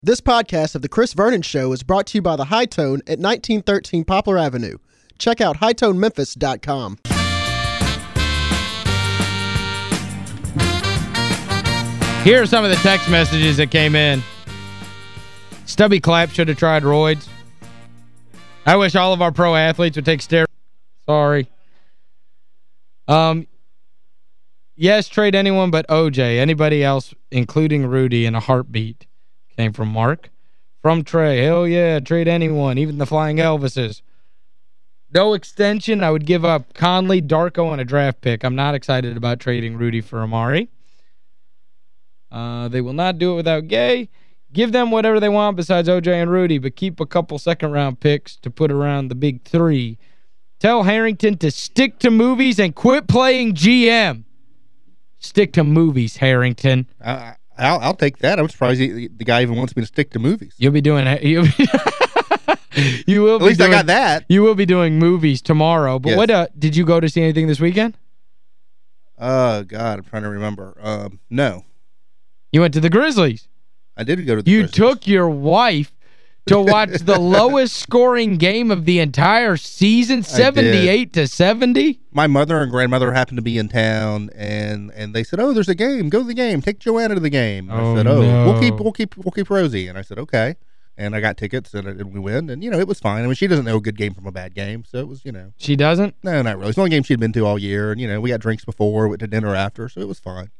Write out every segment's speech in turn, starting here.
This podcast of The Chris Vernon Show is brought to you by The High Tone at 1913 Poplar Avenue. Check out hightonememphis.com. Here are some of the text messages that came in. Stubby Clap should have tried roids. I wish all of our pro athletes would take steroids. Sorry. Um, yes, trade anyone but OJ. Anybody else, including Rudy, in a heartbeat. Came from Mark. From Trey. Hell yeah, trade anyone, even the Flying Elvises. No extension. I would give up Conley, Darko, and a draft pick. I'm not excited about trading Rudy for Amar'e. Uh, they will not do it without Gay. Give them whatever they want besides OJ and Rudy, but keep a couple second-round picks to put around the big three. Tell Harrington to stick to movies and quit playing GM. Stick to movies, Harrington. I, I'll, I'll take that. I'm surprised he, the guy even wants me to stick to movies. You'll be doing you'll be You will At least doing, I got that. You will be doing movies tomorrow. But Yes. what uh, did you go to see anything this weekend? Oh, God, I'm trying to remember. Um, no, You went to the Grizzlies. I did go to the You Grizzlies. took your wife to watch the lowest scoring game of the entire season, 78 to 70? My mother and grandmother happened to be in town, and and they said, "Oh, there's a game. Go to the game. Take Joanna to the game." And Oh, I said, "Oh, no. we'll keep we'll keep we'll keep Rosie." And I said, "Okay." And I got tickets, and, and we went, and you know it was fine. I mean, she doesn't know a good game from a bad game, so it was you know She doesn't? no, not really. It's the only game she'd been to all year, and you know we got drinks before, went to dinner after, so it was fine.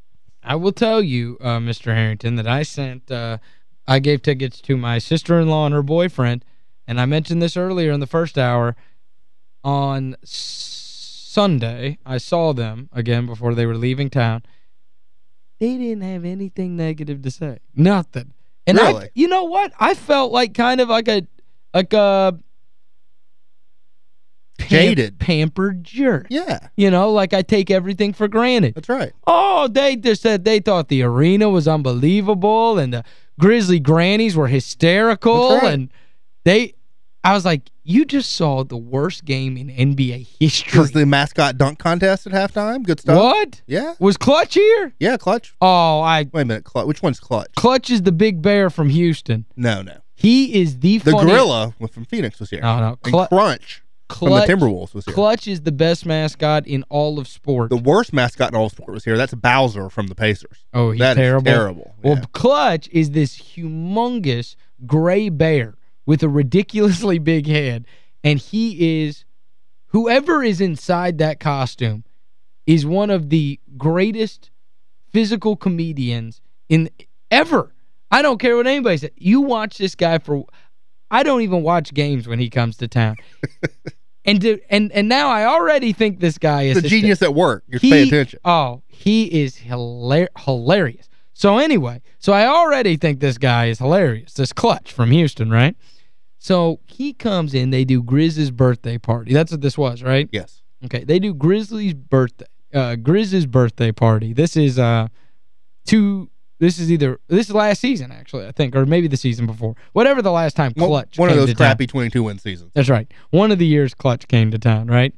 I will tell you, uh, Mr. Harrington, that I sent, uh, I gave tickets to my sister-in-law and her boyfriend, and I mentioned this earlier in the first hour. On Sunday, I saw them again before they were leaving town. They didn't have anything negative to say. Nothing. And I, Really? you know what? I felt like kind of like a, like a... pam- Jaded. Pampered jerk. Yeah, You know, like I take everything for granted. that's right. Oh, they just said they thought the arena was unbelievable and the Grizzly Grannies were hysterical right. and they I was like, you just saw the worst game in NBA history. Was the mascot dunk contest at halftime? Good stuff. What? Yeah, Was Clutch here? yeah. Clutch. Oh, I Wait a minute. Clutch. Which one's Clutch? Clutch is the big bear from Houston. No, no. He is the The gorilla from Phoenix was here. No, no. And Crunch Clutch, from the Timberwolves was here. Clutch is the best mascot in all of sport. The worst mascot in all sport was here. That's Bowser from the Pacers. oh, he's That terrible. terrible. Well, Yeah. Clutch is this humongous gray bear with a ridiculously big head, and he is, whoever is inside that costume is one of the greatest physical comedians in ever. I don't care what anybody says. You watch this guy for, I don't even watch games when he comes to town. and to, and and now I already think this guy is a genius at work. Just he, pay attention. Oh, he is hilar hilarious. So anyway, so I already think this guy is hilarious, this Clutch from Houston, right? So he comes in, they do Grizz's birthday party. That's what this was, right? Yes. Okay, they do Grizzly's birthday, uh, Grizz's birthday party. This is uh two, this is either, this is last season, actually, I think, or maybe the season before. Whatever the last time Clutch One of came those crappy 22-win seasons. That's right. One of the years Clutch came to town, right?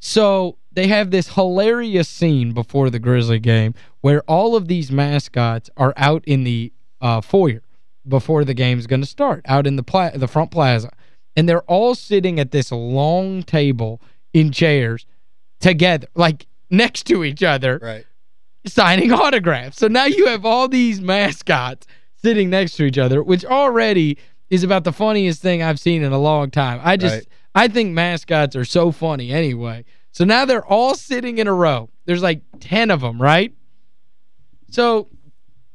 So they have this hilarious scene before the Grizzly game where all of these mascots are out in the uh, foyer before the game's going to start, out in the pla the front plaza. And they're all sitting at this long table in chairs together, like next to each other Right. Signing autographs. So now you have all these mascots sitting next to each other, which already is about the funniest thing I've seen in a long time. I just Right. I think mascots are so funny anyway. So now they're all sitting in a row. There's like 10 of them, right? So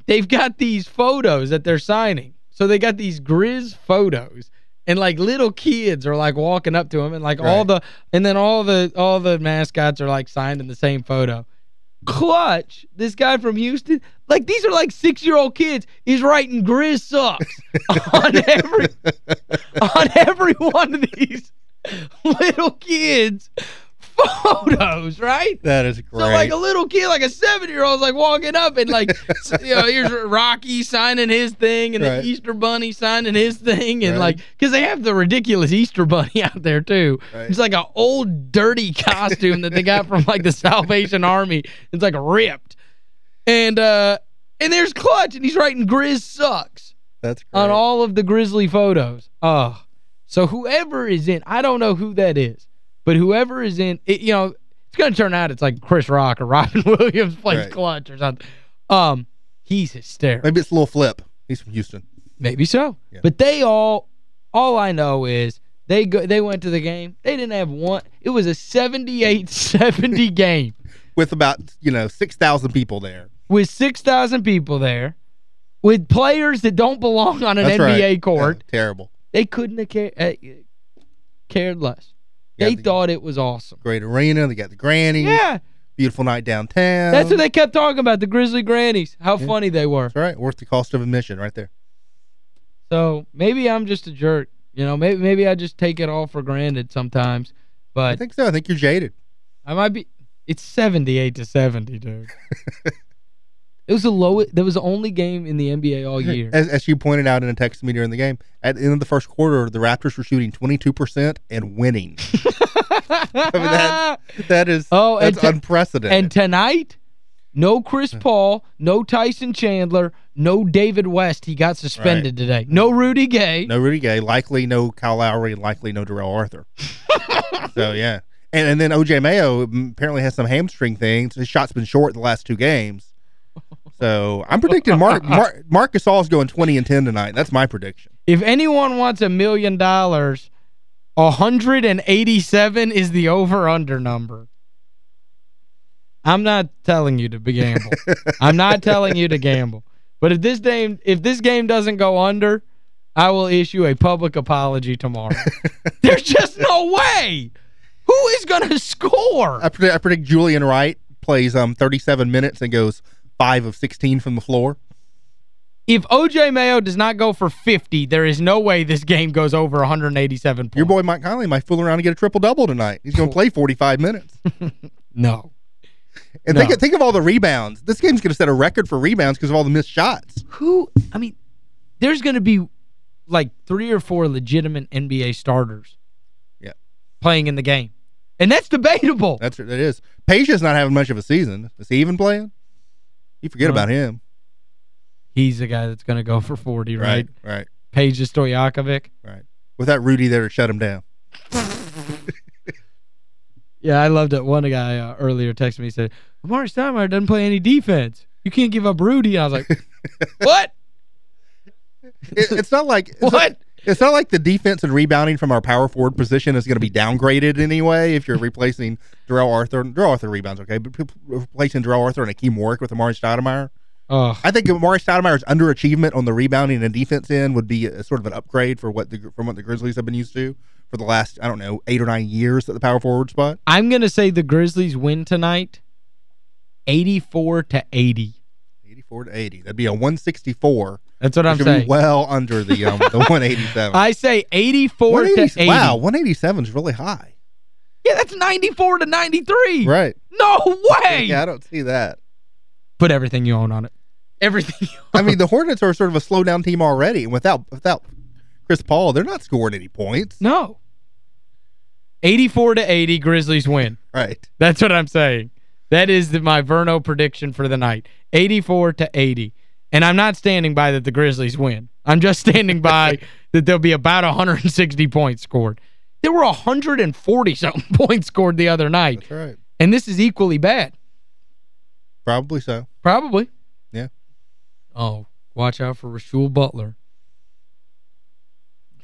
they've got these photos that they're signing. So they got these Grizz photos and like little kids are like walking up to them and like all the and then all the all the mascots are like signed in the same photo. Clutch, this guy from Houston, like these are like six-year-old kids, He's writing Grizz sucks on every on every one of these little kids photos, right? That is great. So like a little kid, like a seven-year-old's like walking up and like, you know, here's Rocky signing his thing and Right. the Easter Bunny signing his thing and Right. like, because they have the ridiculous Easter Bunny out there too. Right. It's like an old dirty costume that they got from like the Salvation Army. It's like ripped. And uh and there's Clutch and he's writing Grizz sucks. That's great. on all of the Grizzly photos. Oh. So whoever is in, I don't know who that is, but whoever is in, it, you know, it's going to turn out it's like Chris Rock or Robin Williams plays Right. clutch or something. Um, he's hysterical. Maybe it's a little flip. He's from Houston. Maybe so. Yeah. But they all, all I know is they go, they went to the game. They didn't have one. It was a 78-70 game With about, you know, 6,000 people there. with 6,000 people there, with players that don't belong on an That's NBA right. court. Yeah, terrible. They couldn't have cared, uh, cared less. Yeah, they the- thought it was awesome. Great arena. They got the grannies. Yeah, Beautiful night downtown. that's what they kept talking about, the Grizzly Grannies, how funny they were. That's right. Worth the cost of admission right there. So maybe I'm just a jerk. You know, maybe maybe I just take it all for granted sometimes. But I think so. I think you're jaded. I might be it's 78 to 70, dude. it was the lowest that was the only game in the NBA all year. As, as you pointed out in a text to me during the game, at the end of the first quarter, the Raptors were shooting 22% and winning. I mean, that, that is Oh, that's to- unprecedented. And tonight, no Chris Paul, no Tyson Chandler, no David West. He got suspended today. No Rudy Gay. no Rudy Gay, likely no Kyle Lowry, likely no Darrell Arthur. so, yeah. And, and then O.J. Mayo apparently has some hamstring things. His shot's been short the last two games. So, I'm predicting Marc, Marc, Marc Gasol's going 20 and 10 tonight. That's my prediction. If anyone wants a million dollars, 187 is the over-under number. I'm not telling you to be gamble. I'm not telling you to gamble. But if this game if this game doesn't go under, I will issue a public apology tomorrow. There's just no way. Who is going to score? I predict, I predict Julian Wright plays um 37 minutes and goes 5 of 16 from the floor. If O.J. Mayo does not go for 50, there is no way this game goes over 187 points. Your boy Mike Conley might fool around and get a triple-double tonight. He's going to play 45 minutes. No. And No. think, think of all the rebounds. This game's going to set a record for rebounds because of all the missed shots. Who, I mean, there's going to be like three or four legitimate NBA starters Yeah. playing in the game. And that's debatable. That's that is. Peja's not having much of a season. Is he even playing? You forget No. about him. He's the guy that's going to go for 40, right? Right. Right. Peja Stojakovic. Right. Without Rudy there to shut him down. Yeah, I loved it. One guy uh, earlier texted me, he said, Amar'e Stoudemire doesn't play any defense. You can't give up Rudy. And I was like, what? It, it's not like it's What? Not, it's not like the defense and rebounding from our power forward position is going to be downgraded anyway if you're replacing Darrell Arthur. Darrell Arthur rebounds, okay, but replacing Darrell Arthur and Hakim Warrick with Amar'e Stoudemire. I think Amar'e Stoudemire's underachievement on the rebounding and defense end would be a, sort of an upgrade for what the from what the Grizzlies have been used to for the last I don't know eight or nine years at the power forward spot. I'm going to say the Grizzlies win tonight 84 to 80. 84 to 80. That'd be a 164. That's what I'm which would be saying. well under the um, the 187. I say 84 to 80. Wow, 187 is really high. Yeah, that's 94 to 93. Right. No way. Yeah, I don't see that. Put everything you own on it. Everything you I mean, the Hornets are sort of a slow down team already, and without without Chris Paul, they're not scoring any points. No. 84 to 80, Grizzlies win. Right. That's what I'm saying. That is the, my Verno prediction for the night. 84 to 80. And I'm not standing by that the Grizzlies win. I'm just standing by that there'll be about 160 points scored. There were 140-something points scored the other night. That's right. And this is equally bad. Probably so. Probably. Yeah. Oh, watch out for Rasual Butler.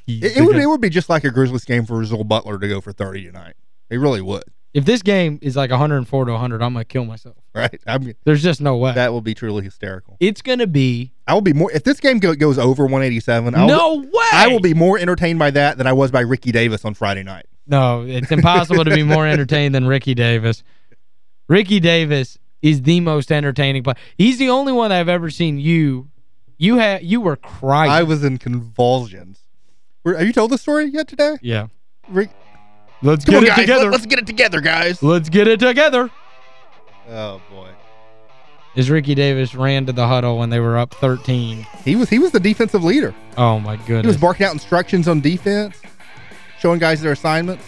It, it would it would be just like a Grizzlies game for Rasual Butler to go for 30 tonight. It really would. If this game is like 104 to 100, I'm going to kill myself. Right. I mean, There's just no way. that will be truly hysterical. it's going to be I will be more if this game go, goes over 187. I'll, no way. I will be more entertained by that than I was by Ricky Davis on Friday night. No, it's impossible to be more entertained than Ricky Davis. Ricky Davis is the most entertaining player. He's the only one I've ever seen you you had you were crying. I was in convulsions. Were, have you told the story yet today? yeah. Rick, Let's come get on, it guys. together. Let, us get it together, guys. Let's get it together. Oh boy. As Ricky Davis ran to the huddle when they were up 13. He was he was the defensive leader. Oh my goodness. He was barking out instructions on defense, showing guys their assignments.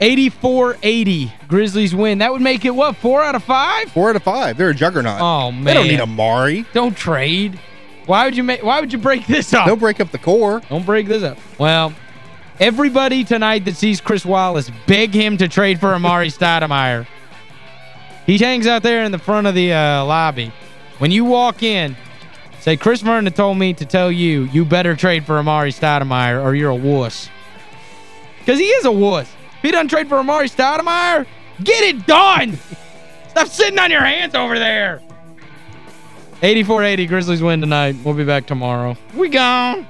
84-80 Grizzlies win. That would make it what? 4 out of 5? Four out of five. They're a juggernaut. Oh man. they don't need Amar'e. Don't trade. Why would you make why would you break this up? Don't break up the core. Don't break this up. Well, everybody tonight that sees Chris Wallace beg him to trade for Amar'e Stoudemire. He hangs out there in the front of the uh, lobby. When you walk in, say, Chris Vernon told me to tell you, you better trade for Amar'e Stoudemire or you're a wuss. Because he is a wuss. If he doesn't trade for Amar'e Stoudemire, get it done! Stop sitting on your hands over there. 84-80, Grizzlies win tonight. We'll be back tomorrow. We gone.